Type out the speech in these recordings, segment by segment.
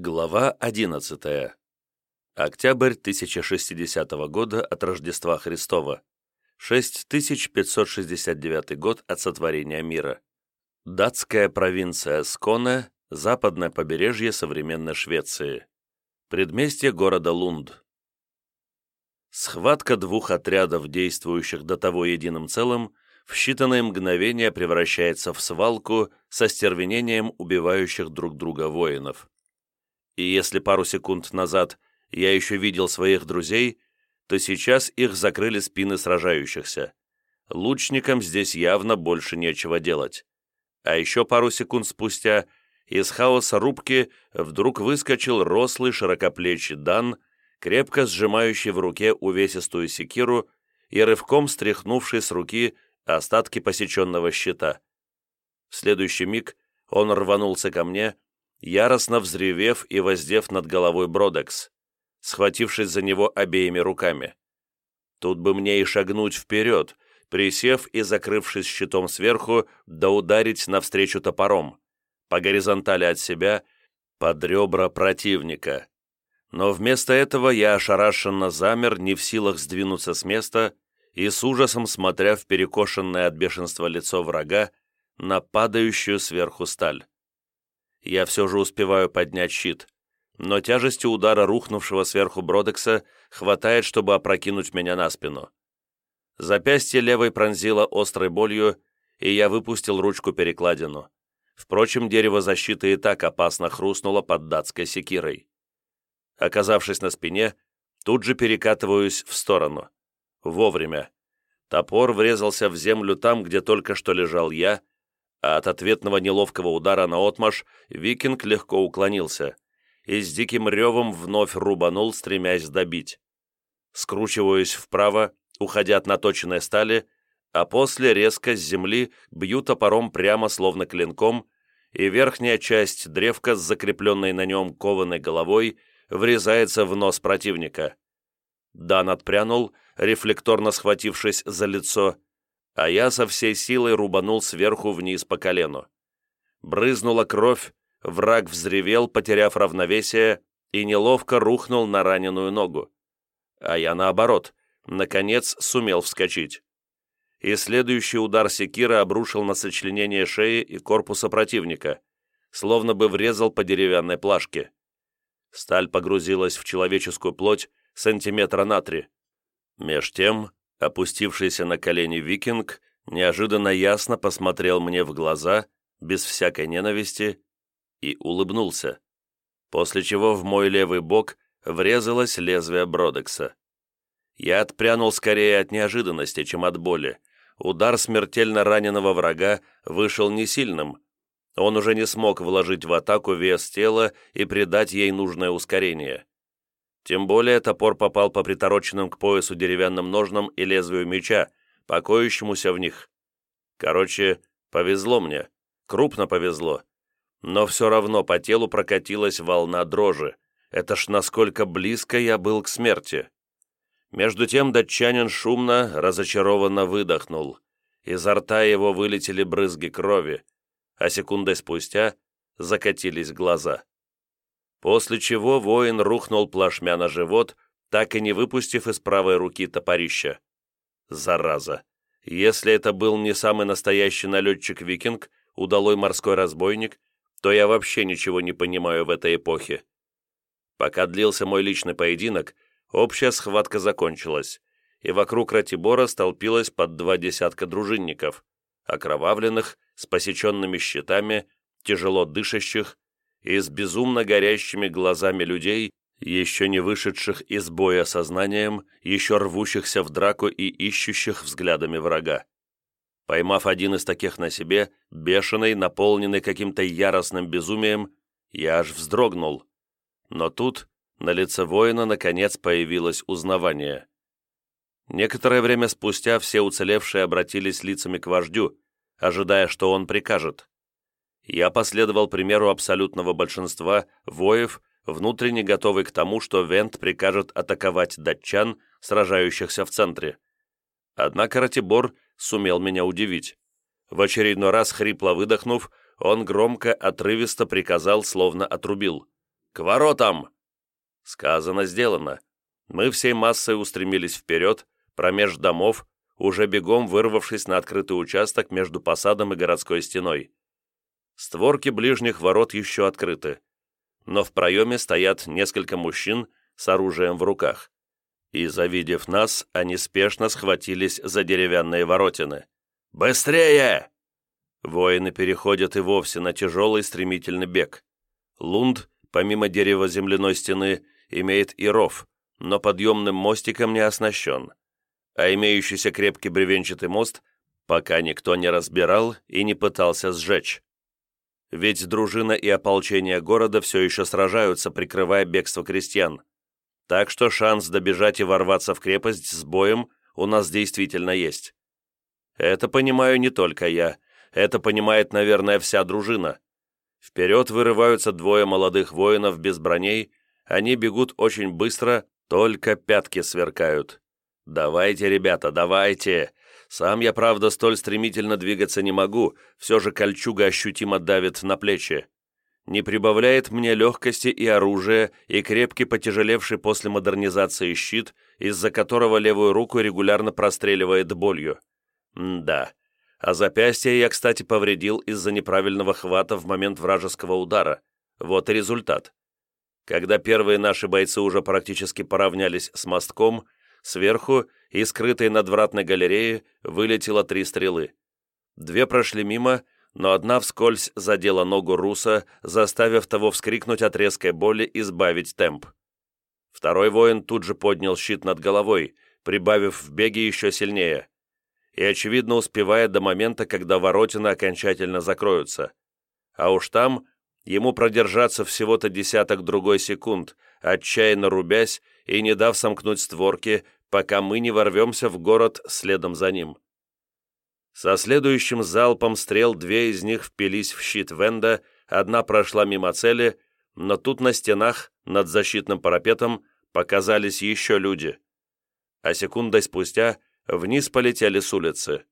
Глава 11. Октябрь 1060 года от Рождества Христова. 6569 год от сотворения мира. Датская провинция Сконе, западное побережье современной Швеции. Предместье города Лунд. Схватка двух отрядов, действующих до того единым целым, в считанные мгновения превращается в свалку со стервенением убивающих друг друга воинов. И если пару секунд назад я еще видел своих друзей, то сейчас их закрыли спины сражающихся. Лучникам здесь явно больше нечего делать. А еще пару секунд спустя из хаоса рубки вдруг выскочил рослый широкоплечий Дан, крепко сжимающий в руке увесистую секиру и рывком стряхнувший с руки остатки посеченного щита. В следующий миг он рванулся ко мне, яростно взревев и воздев над головой Бродекс, схватившись за него обеими руками. Тут бы мне и шагнуть вперед, присев и закрывшись щитом сверху, да ударить навстречу топором, по горизонтали от себя, под ребра противника. Но вместо этого я ошарашенно замер, не в силах сдвинуться с места и с ужасом смотря в перекошенное от бешенства лицо врага на падающую сверху сталь. Я все же успеваю поднять щит, но тяжести удара рухнувшего сверху Бродекса хватает, чтобы опрокинуть меня на спину. Запястье левой пронзило острой болью, и я выпустил ручку-перекладину. Впрочем, дерево защиты и так опасно хрустнуло под датской секирой. Оказавшись на спине, тут же перекатываюсь в сторону. Вовремя. Топор врезался в землю там, где только что лежал я, а от ответного неловкого удара на отмаш викинг легко уклонился и с диким ревом вновь рубанул, стремясь добить. Скручиваюсь вправо, уходя от наточенной стали, а после резко с земли бью топором прямо словно клинком, и верхняя часть древка с закрепленной на нем кованой головой врезается в нос противника. Дан отпрянул, рефлекторно схватившись за лицо, а я со всей силой рубанул сверху вниз по колену. Брызнула кровь, враг взревел, потеряв равновесие, и неловко рухнул на раненую ногу. А я наоборот, наконец сумел вскочить. И следующий удар секира обрушил на сочленение шеи и корпуса противника, словно бы врезал по деревянной плашке. Сталь погрузилась в человеческую плоть сантиметра на три. Меж тем Опустившийся на колени викинг неожиданно ясно посмотрел мне в глаза, без всякой ненависти, и улыбнулся, после чего в мой левый бок врезалось лезвие Бродекса. Я отпрянул скорее от неожиданности, чем от боли. Удар смертельно раненого врага вышел не сильным. Он уже не смог вложить в атаку вес тела и придать ей нужное ускорение. Тем более топор попал по притороченным к поясу деревянным ножнам и лезвию меча, покоящемуся в них. Короче, повезло мне, крупно повезло. Но все равно по телу прокатилась волна дрожи. Это ж насколько близко я был к смерти. Между тем датчанин шумно, разочарованно выдохнул. Изо рта его вылетели брызги крови, а секундой спустя закатились глаза после чего воин рухнул плашмя на живот, так и не выпустив из правой руки топорища. Зараза! Если это был не самый настоящий налетчик-викинг, удалой морской разбойник, то я вообще ничего не понимаю в этой эпохе. Пока длился мой личный поединок, общая схватка закончилась, и вокруг Ратибора столпилось под два десятка дружинников, окровавленных, с посеченными щитами, тяжело дышащих, и с безумно горящими глазами людей, еще не вышедших из боя сознанием, еще рвущихся в драку и ищущих взглядами врага. Поймав один из таких на себе, бешеный, наполненный каким-то яростным безумием, я аж вздрогнул. Но тут на лице воина наконец появилось узнавание. Некоторое время спустя все уцелевшие обратились лицами к вождю, ожидая, что он прикажет я последовал примеру абсолютного большинства воев, внутренне готовый к тому, что Вент прикажет атаковать датчан, сражающихся в центре. Однако Ратибор сумел меня удивить. В очередной раз, хрипло выдохнув, он громко, отрывисто приказал, словно отрубил. К воротам!» Сказано, сделано. Мы всей массой устремились вперед, промеж домов, уже бегом вырвавшись на открытый участок между посадом и городской стеной. Створки ближних ворот еще открыты, но в проеме стоят несколько мужчин с оружием в руках. И, завидев нас, они спешно схватились за деревянные воротины. «Быстрее!» Воины переходят и вовсе на тяжелый стремительный бег. Лунд, помимо дерева земляной стены, имеет и ров, но подъемным мостиком не оснащен а имеющийся крепкий бревенчатый мост пока никто не разбирал и не пытался сжечь. Ведь дружина и ополчение города все еще сражаются, прикрывая бегство крестьян. Так что шанс добежать и ворваться в крепость с боем у нас действительно есть. Это понимаю не только я, это понимает, наверное, вся дружина. Вперед вырываются двое молодых воинов без броней, они бегут очень быстро, только пятки сверкают. «Давайте, ребята, давайте! Сам я, правда, столь стремительно двигаться не могу, все же кольчуга ощутимо давит на плечи. Не прибавляет мне легкости и оружия, и крепкий потяжелевший после модернизации щит, из-за которого левую руку регулярно простреливает болью. М да. А запястье я, кстати, повредил из-за неправильного хвата в момент вражеского удара. Вот и результат. Когда первые наши бойцы уже практически поравнялись с мостком, Сверху, из скрытой надвратной галереи, вылетело три стрелы. Две прошли мимо, но одна вскользь задела ногу Руса, заставив того вскрикнуть от резкой боли и сбавить темп. Второй воин тут же поднял щит над головой, прибавив в беге еще сильнее, и, очевидно, успевая до момента, когда воротины окончательно закроются. А уж там ему продержаться всего-то десяток другой секунд, отчаянно рубясь и не дав сомкнуть створки, пока мы не ворвемся в город следом за ним. Со следующим залпом стрел две из них впились в щит Венда, одна прошла мимо цели, но тут на стенах, над защитным парапетом, показались еще люди. А секундой спустя вниз полетели с улицы.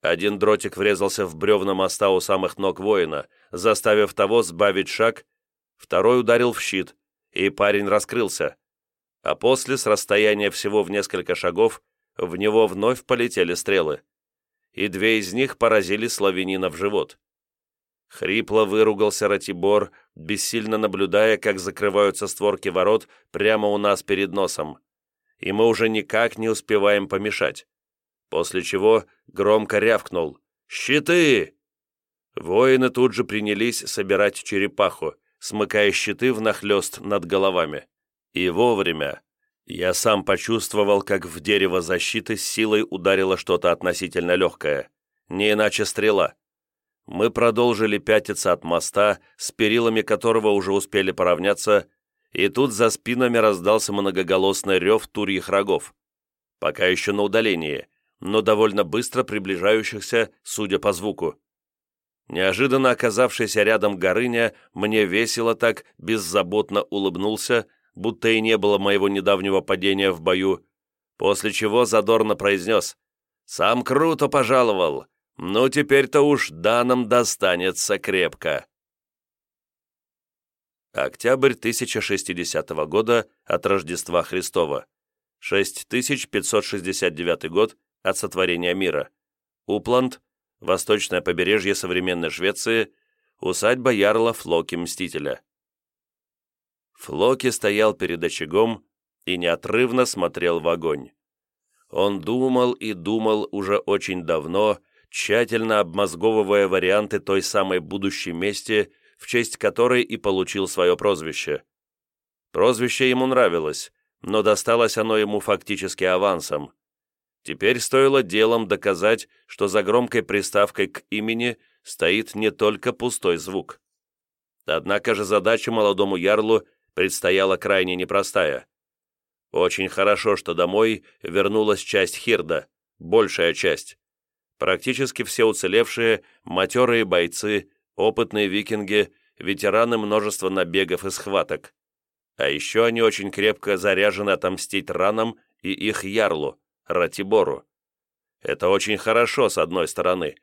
Один дротик врезался в бревна моста у самых ног воина, заставив того сбавить шаг, второй ударил в щит, и парень раскрылся а после, с расстояния всего в несколько шагов, в него вновь полетели стрелы, и две из них поразили славянина в живот. Хрипло выругался Ратибор, бессильно наблюдая, как закрываются створки ворот прямо у нас перед носом, и мы уже никак не успеваем помешать, после чего громко рявкнул «Щиты!». Воины тут же принялись собирать черепаху, смыкая щиты внахлёст над головами. И вовремя. Я сам почувствовал, как в дерево защиты силой ударило что-то относительно легкое. Не иначе стрела. Мы продолжили пятиться от моста, с перилами которого уже успели поравняться, и тут за спинами раздался многоголосный рев турьих рогов. Пока еще на удалении, но довольно быстро приближающихся, судя по звуку. Неожиданно оказавшийся рядом Горыня мне весело так беззаботно улыбнулся, будто и не было моего недавнего падения в бою, после чего задорно произнес «Сам круто пожаловал, ну теперь-то уж да нам достанется крепко». Октябрь 1060 года от Рождества Христова. 6569 год от сотворения мира. Упланд, восточное побережье современной Швеции, усадьба Ярла Флоки Мстителя. Флоки стоял перед очагом и неотрывно смотрел в огонь. Он думал и думал уже очень давно, тщательно обмозговывая варианты той самой будущей мести, в честь которой и получил свое прозвище. Прозвище ему нравилось, но досталось оно ему фактически авансом. Теперь стоило делом доказать, что за громкой приставкой к имени стоит не только пустой звук. Однако же задача молодому ярлу предстояла крайне непростая. Очень хорошо, что домой вернулась часть Хирда, большая часть. Практически все уцелевшие, матерые бойцы, опытные викинги, ветераны множества набегов и схваток. А еще они очень крепко заряжены отомстить ранам и их ярлу, Ратибору. Это очень хорошо, с одной стороны,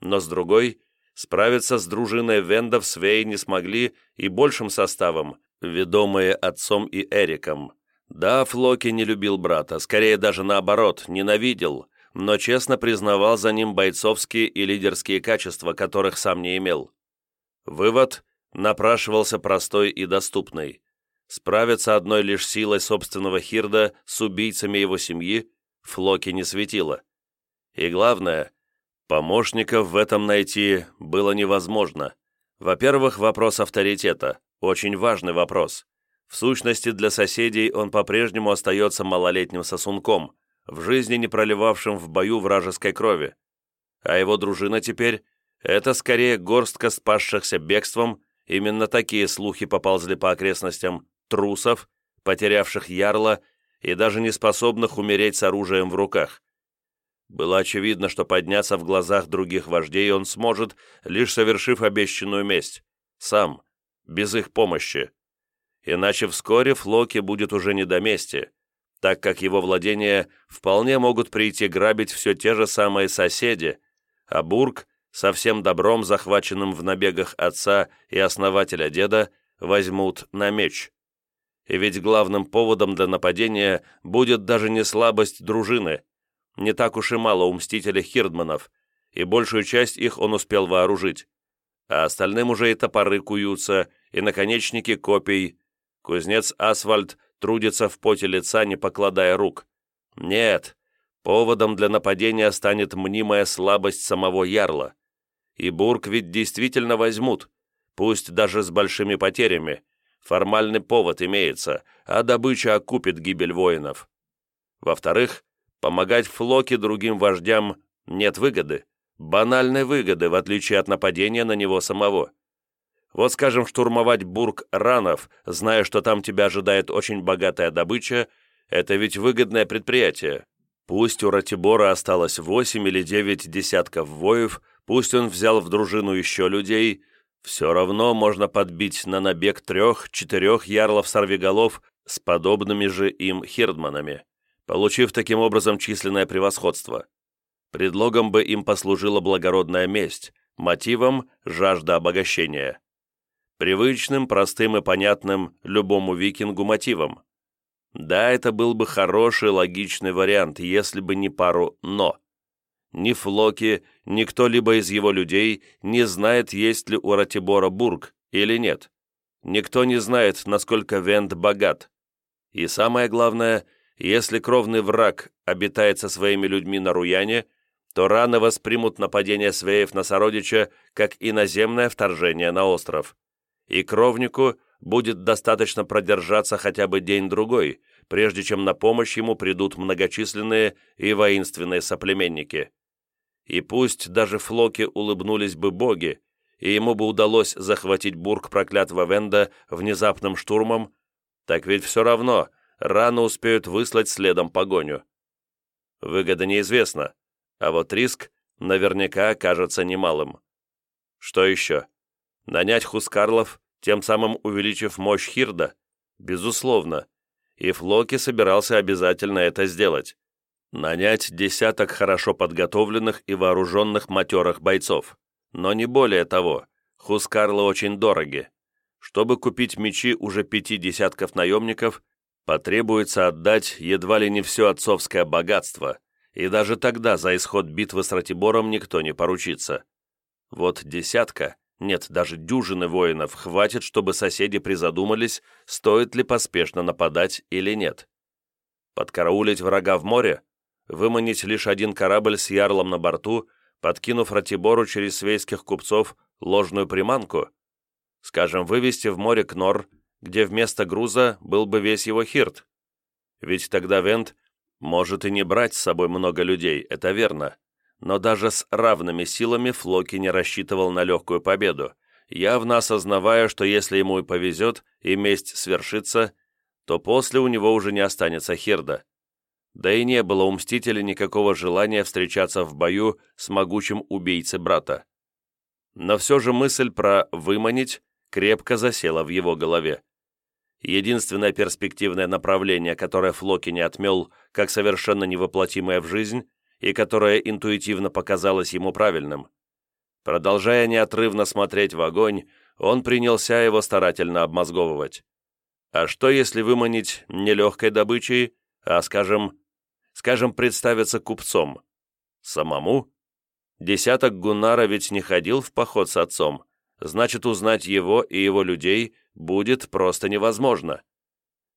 но с другой, справиться с дружиной вендов свеи не смогли и большим составом, ведомые отцом и Эриком. Да, Флоки не любил брата, скорее даже наоборот, ненавидел, но честно признавал за ним бойцовские и лидерские качества, которых сам не имел. Вывод напрашивался простой и доступный. Справиться одной лишь силой собственного Хирда с убийцами его семьи Флоки не светило. И главное, помощников в этом найти было невозможно. Во-первых, вопрос авторитета, очень важный вопрос. В сущности, для соседей он по-прежнему остается малолетним сосунком, в жизни не проливавшим в бою вражеской крови. А его дружина теперь – это скорее горстка спасшихся бегством, именно такие слухи поползли по окрестностям, трусов, потерявших ярла и даже не способных умереть с оружием в руках. Было очевидно, что подняться в глазах других вождей он сможет, лишь совершив обещанную месть, сам, без их помощи. Иначе вскоре Флоки будет уже не до мести, так как его владения вполне могут прийти грабить все те же самые соседи, а Бург, со всем добром, захваченным в набегах отца и основателя деда, возьмут на меч. И ведь главным поводом для нападения будет даже не слабость дружины. Не так уж и мало у мстителей Хирдманов, и большую часть их он успел вооружить. А остальным уже и топоры куются, и наконечники копий. Кузнец Асфальт трудится в поте лица, не покладая рук. Нет, поводом для нападения станет мнимая слабость самого Ярла. И Бург ведь действительно возьмут, пусть даже с большими потерями, Формальный повод имеется, а добыча окупит гибель воинов. Во-вторых, помогать Флоке другим вождям нет выгоды. Банальной выгоды, в отличие от нападения на него самого. Вот, скажем, штурмовать бург ранов, зная, что там тебя ожидает очень богатая добыча, это ведь выгодное предприятие. Пусть у Ратибора осталось восемь или девять десятков воев, пусть он взял в дружину еще людей – все равно можно подбить на набег трех-четырех ярлов-сорвиголов с подобными же им хирдманами, получив таким образом численное превосходство. Предлогом бы им послужила благородная месть, мотивом – жажда обогащения. Привычным, простым и понятным любому викингу мотивом. Да, это был бы хороший, логичный вариант, если бы не пару «но». Ни Флоки, ни кто-либо из его людей не знает, есть ли у Ратибора бург или нет. Никто не знает, насколько Вент богат. И самое главное, если кровный враг обитает со своими людьми на Руяне, то рано воспримут нападение свеев на сородича как иноземное вторжение на остров. И кровнику будет достаточно продержаться хотя бы день-другой, прежде чем на помощь ему придут многочисленные и воинственные соплеменники. И пусть даже Флоке улыбнулись бы боги, и ему бы удалось захватить бург проклятого Венда внезапным штурмом, так ведь все равно рано успеют выслать следом погоню. Выгода неизвестна, а вот риск наверняка окажется немалым. Что еще? Нанять Хускарлов, тем самым увеличив мощь Хирда? Безусловно. И Флоки собирался обязательно это сделать нанять десяток хорошо подготовленных и вооруженных матерых бойцов. Но не более того, хускарлы очень дороги. Чтобы купить мечи уже пяти десятков наемников, потребуется отдать едва ли не все отцовское богатство, и даже тогда за исход битвы с Ратибором никто не поручится. Вот десятка, нет, даже дюжины воинов хватит, чтобы соседи призадумались, стоит ли поспешно нападать или нет. Подкараулить врага в море? выманить лишь один корабль с ярлом на борту, подкинув Ратибору через свейских купцов ложную приманку, скажем, вывести в море Кнор, где вместо груза был бы весь его хирт. Ведь тогда Вент может и не брать с собой много людей, это верно, но даже с равными силами Флоки не рассчитывал на легкую победу, явно осознавая, что если ему и повезет, и месть свершится, то после у него уже не останется Хирда да и не было у Мстителя никакого желания встречаться в бою с могучим убийцей брата. Но все же мысль про «выманить» крепко засела в его голове. Единственное перспективное направление, которое Флоки не отмел, как совершенно невоплотимое в жизнь, и которое интуитивно показалось ему правильным. Продолжая неотрывно смотреть в огонь, он принялся его старательно обмозговывать. А что, если выманить не легкой добычей, а, скажем, скажем, представиться купцом? Самому? Десяток Гуннара ведь не ходил в поход с отцом, значит, узнать его и его людей будет просто невозможно.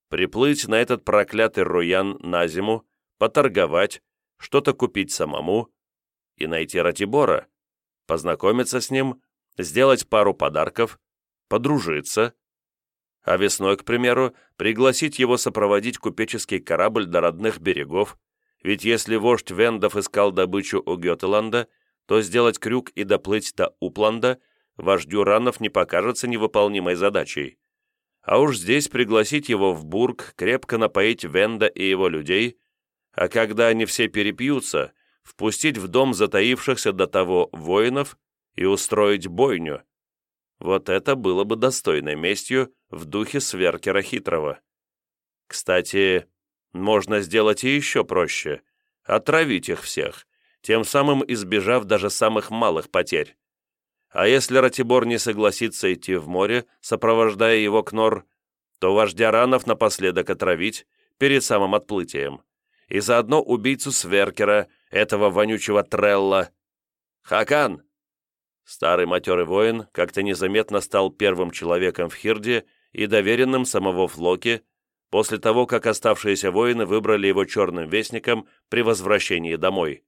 Приплыть на этот проклятый Руян на зиму, поторговать, что-то купить самому и найти Ратибора, познакомиться с ним, сделать пару подарков, подружиться, а весной, к примеру, пригласить его сопроводить купеческий корабль до родных берегов, ведь если вождь Вендов искал добычу у Гетеланда, то сделать крюк и доплыть до Упланда вождю Ранов не покажется невыполнимой задачей. А уж здесь пригласить его в Бург, крепко напоить Венда и его людей, а когда они все перепьются, впустить в дом затаившихся до того воинов и устроить бойню. Вот это было бы достойной местью в духе Сверкера Хитрого. Кстати, можно сделать и еще проще — отравить их всех, тем самым избежав даже самых малых потерь. А если Ратибор не согласится идти в море, сопровождая его к Нор, то вождя ранов напоследок отравить перед самым отплытием. И заодно убийцу Сверкера, этого вонючего Трелла. «Хакан!» Старый матерый воин как-то незаметно стал первым человеком в Хирде и доверенным самого Флоки, после того, как оставшиеся воины выбрали его черным вестником при возвращении домой.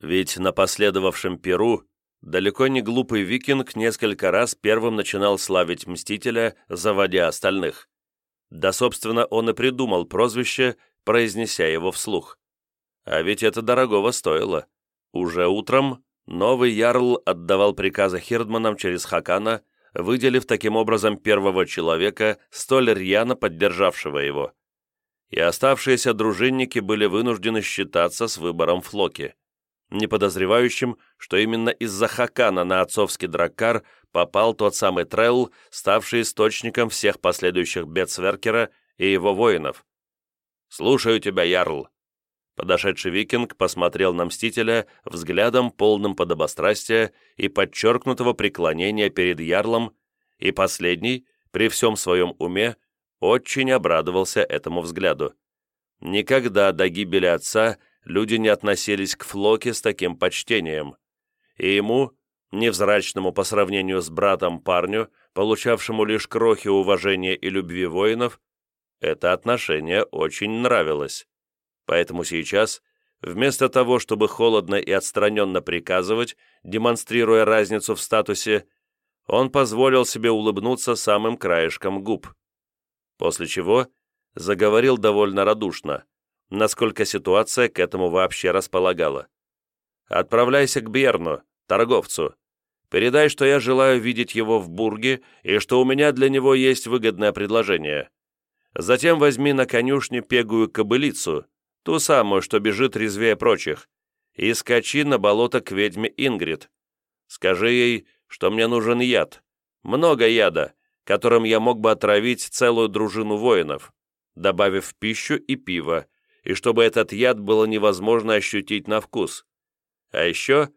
Ведь на последовавшем Перу далеко не глупый викинг несколько раз первым начинал славить Мстителя, заводя остальных. Да, собственно, он и придумал прозвище, произнеся его вслух. А ведь это дорогого стоило. Уже утром новый ярл отдавал приказы Хирдманам через Хакана, выделив таким образом первого человека, столь рьяно поддержавшего его. И оставшиеся дружинники были вынуждены считаться с выбором Флоки не подозревающим, что именно из-за Хакана на отцовский драккар попал тот самый Трелл, ставший источником всех последующих бед Сверкера и его воинов. «Слушаю тебя, Ярл!» Подошедший викинг посмотрел на Мстителя взглядом полным подобострастия и подчеркнутого преклонения перед Ярлом, и последний, при всем своем уме, очень обрадовался этому взгляду. Никогда до гибели отца люди не относились к Флоке с таким почтением, и ему, невзрачному по сравнению с братом парню, получавшему лишь крохи уважения и любви воинов, это отношение очень нравилось. Поэтому сейчас, вместо того, чтобы холодно и отстраненно приказывать, демонстрируя разницу в статусе, он позволил себе улыбнуться самым краешком губ. После чего заговорил довольно радушно насколько ситуация к этому вообще располагала. «Отправляйся к Берну, торговцу. Передай, что я желаю видеть его в Бурге и что у меня для него есть выгодное предложение. Затем возьми на конюшне пегую кобылицу, ту самую, что бежит резвее прочих, и скачи на болото к ведьме Ингрид. Скажи ей, что мне нужен яд, много яда, которым я мог бы отравить целую дружину воинов, добавив пищу и пиво, и чтобы этот яд было невозможно ощутить на вкус. А еще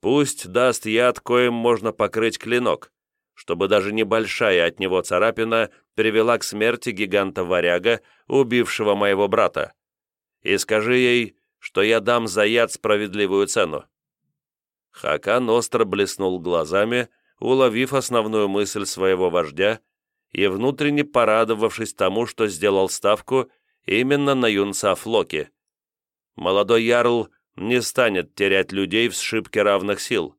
пусть даст яд, коим можно покрыть клинок, чтобы даже небольшая от него царапина привела к смерти гиганта-варяга, убившего моего брата. И скажи ей, что я дам за яд справедливую цену». Хакан остро блеснул глазами, уловив основную мысль своего вождя и внутренне порадовавшись тому, что сделал ставку именно на юнца Флоки. Молодой ярл не станет терять людей в сшибке равных сил,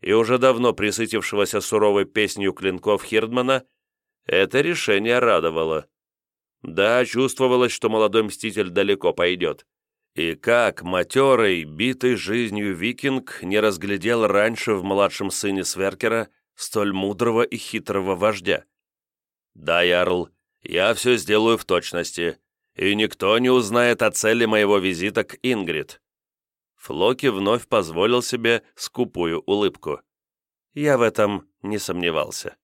и уже давно присытившегося суровой песнью клинков Хирдмана это решение радовало. Да, чувствовалось, что молодой мститель далеко пойдет. И как матерый, битый жизнью викинг не разглядел раньше в младшем сыне Сверкера столь мудрого и хитрого вождя? Да, Ярл, я все сделаю в точности, и никто не узнает о цели моего визита к Ингрид». Флоки вновь позволил себе скупую улыбку. Я в этом не сомневался.